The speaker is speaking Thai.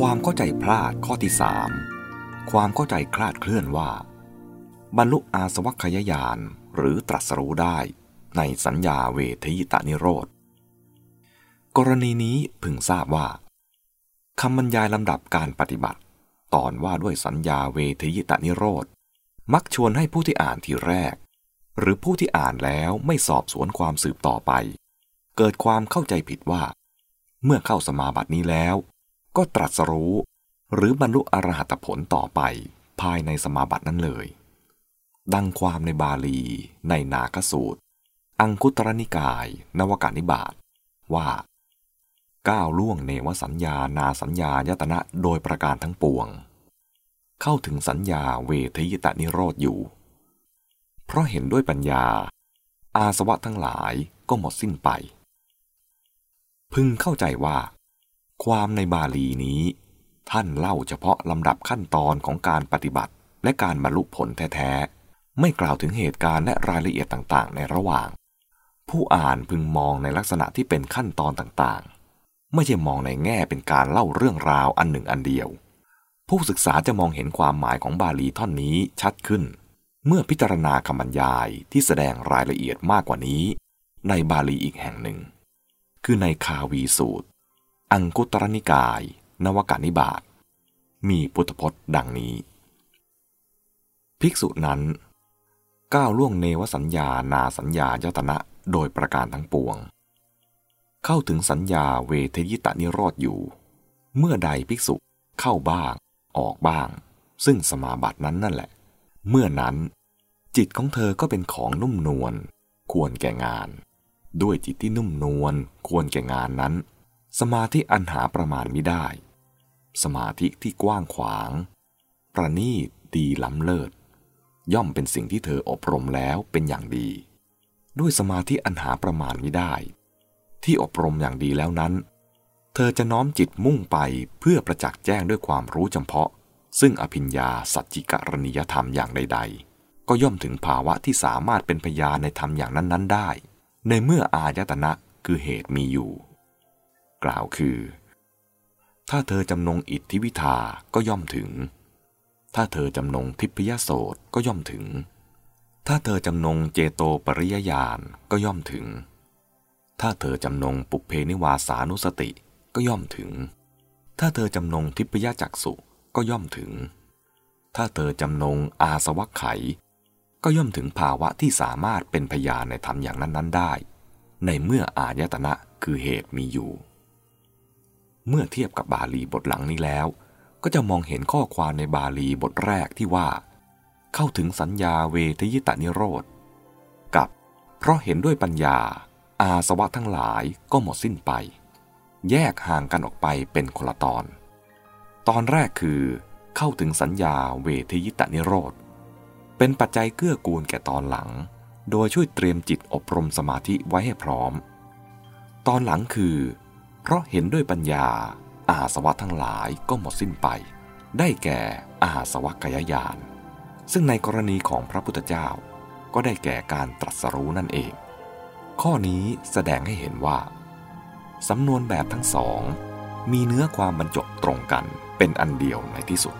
ความเข้าใจพลาดข้อที่สามความเข้าใจคลาดเคลื่อนว่า บรรลุอาสวัคยายานหรือตรัสรู้ได้ในสัญญาเวทยิตานิโรธ กรณีนี้พึงทราบว่าคำบรรยายลำดับการปฏิบัติ ตอนว่าด้วยสัญญาเวทยิตานิโรธ มักชวนให้ผู้ที่อ่านทีแรก หรือผู้ที่อ่านแล้วไม่สอบสวนความสืบต่อไป เกิดความเข้าใจผิดว่า เมื่อเข้าสมาบัตินี้แล้ว ก็ตรัสรู้ หรือบรรลุอรหัตผลต่อไปภายในสมาบัตินั้นเลย ดังความในบาลี ในนาคสูตร อังคุตรนิกาย นวกานิบาตว่า ก้าวล่วงเนวสัญญานาสัญญายตนะโดยประการทั้งปวง เข้าถึงสัญญาเวทยิตานิโรธอยู่ เพราะเห็นด้วยปัญญา อาสวะทั้งหลายก็หมดสิ้นไป พึงเข้าใจว่า ความในบาลีนี้ ท่านเล่าเฉพาะลำดับขั้นตอนของการปฏิบัติ และการบรรลุผลแท้ๆ ไม่กล่าวถึงเหตุการณ์และรายละเอียดต่างๆ ในระหว่าง ผู้อ่านพึงมองในลักษณะที่เป็นขั้นตอนต่างๆ ไม่ใช่มองในแง่เป็นการเล่าเรื่องราวอันหนึ่งอันเดียว ผู้ศึกษาจะมองเห็นความหมายของบาลีท่อนนี้ชัดขึ้น เมื่อพิจารณาคำบรรยายที่แสดงรายละเอียดมากกว่านี้ ในบาลีอีกแห่งหนึ่ง คือในคาวีสูตร อังคุตรนิกาย นวกานิบาตมีพุทธพจน์ดังนี้ ภิกษุนั้น ก้าวล่วงเนวสัญญานาสัญญายตนะโดยประการทั้งปวง เข้าถึงสัญญาเวทยิตานิโรธอยู่ เมื่อใดภิกษุเข้าบ้าง ออกบ้าง ซึ่งสมาบัตินั้นนั่นแหละ เมื่อนั้นจิตของเธอก็เป็นของนุ่มนวลควรแก่งาน ด้วยจิตที่นุ่มนวลควรแก่งานนั้น สมาธิอันหาประมาณไม่ได้ สมาธิที่กว้างขวาง ประณีตดีล้ำเลิศ ย่อมเป็นสิ่งที่เธออบรมแล้วเป็นอย่างดี ด้วยสมาธิอันหาประมาณไม่ได้ ที่อบรมอย่างดีแล้วนั้น เธอจะน้อมจิตมุ่งไปเพื่อประจักษ์แจ้งด้วยความรู้จำเพาะ ซึ่งอภิญญาสัจจิกรณียธรรมอย่างใด ๆ ก็ย่อมถึงภาวะที่สามารถเป็นพยานในธรรมอย่างนั้น ๆ ได้ ในเมื่ออายตนะคือเหตุมีอยู่ กล่าวคือ ถ้าเธอจำนงอิทธิวิทาก็ย่อมถึง ถ้าเธอจำนงทิพยโสตก็ย่อมถึง ถ้าเธอจำนงเจโตปริยญาณก็ย่อมถึง ถ้าเธอจำนงปุเพนิวาสานุสติก็ย่อมถึง ถ้าเธอจำนงทิพยจักสุก็ย่อมถึง ถ้าเธอจำนงอาสวัคไข ก็ย่อมถึงภาวะที่สามารถเป็นพยานในธรรมอย่างนั้น ๆ ได้ ในเมื่ออายตนะคือเหตุมีอยู่ เมื่อเทียบกับบาลีบทหลังนี้แล้ว ก็จะมองเห็นข้อความในบาลีบทแรกที่ว่า เข้าถึงสัญญาเวทยิตานิโรธ กับ เพราะเห็นด้วยปัญญา อาสวะทั้งหลายก็หมดสิ้นไป แยกห่างกันออกไปเป็นคนละตอน ตอนแรกคือ เข้าถึงสัญญาเวทยิตานิโรธ เป็นปัจจัยเกื้อกูลแก่ตอนหลัง โดยช่วยเตรียมจิตอบรมสมาธิไว้ให้พร้อม ตอนหลังคือ เพราะเห็นด้วยปัญญา อาสวะทั้งหลายก็หมดสิ้นไป ได้แก่อาสวะกายญาณซึ่งในกรณีของพระพุทธเจ้า ก็ได้แก่การตรัสรู้นั่นเอง ข้อนี้แสดงให้เห็นว่า สำนวนแบบทั้งสอง มีเนื้อความบรรจบตรงกันเป็นอันเดียวในที่สุด